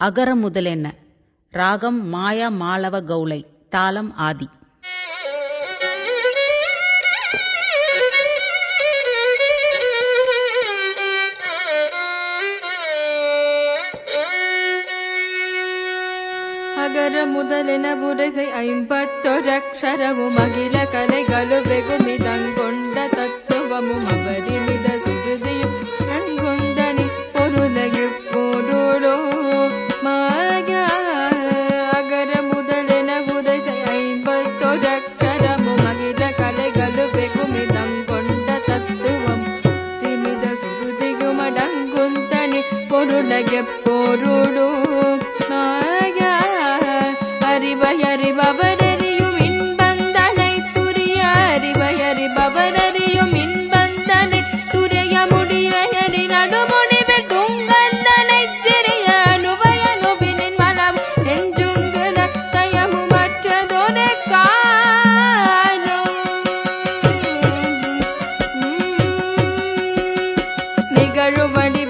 அகர முதலென ராகம் மாயா மாலவ கௌலை தாளம் ஆதி. அகர முதலென உரைசை ஐம்பத்தொழக்ஷரமும் அகில கலைகளு வெகுமிதங்கொண்டு உலகப் போரோடு நாய அறிவை இன்பந்தனை துரிய அறிவை அறிபவரறியும் இன்பந்தனை துரிய முடியனி நடுமுடிவில் துங்கந்தனை சிறிய அனுபயனுவினின் மனம் என்றுங்குல தயமுமற்றதொரு காணும் நிகழுபடி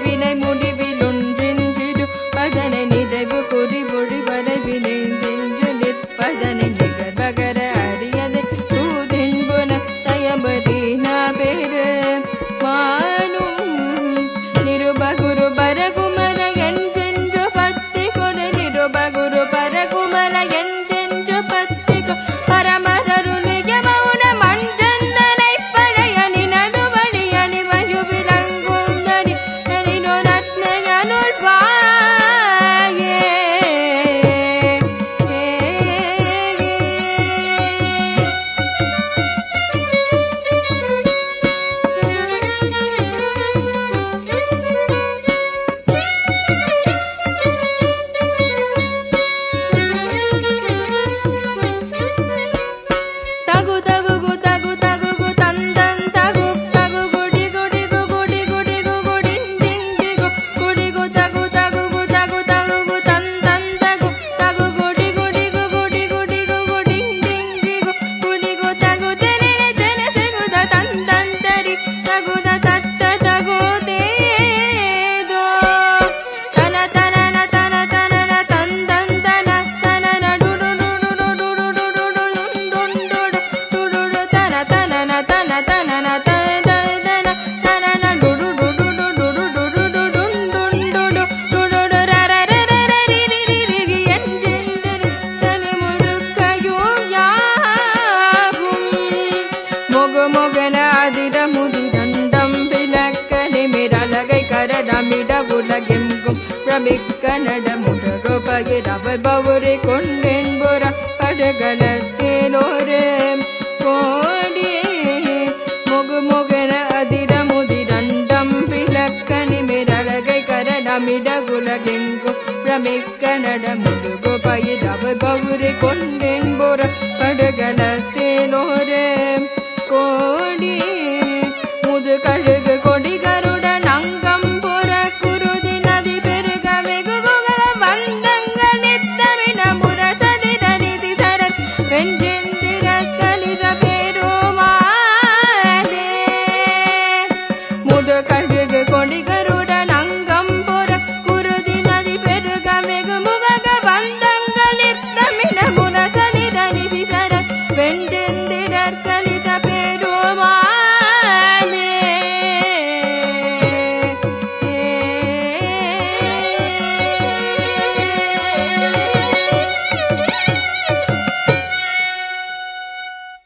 मिड கோடி प्रमि कनडमुपरवरेण्र मुगुगन अधिमुदिम् विल कनिमिरग करमिड उलगु கொண்டென்புற पडग கொண்டு நற்களில்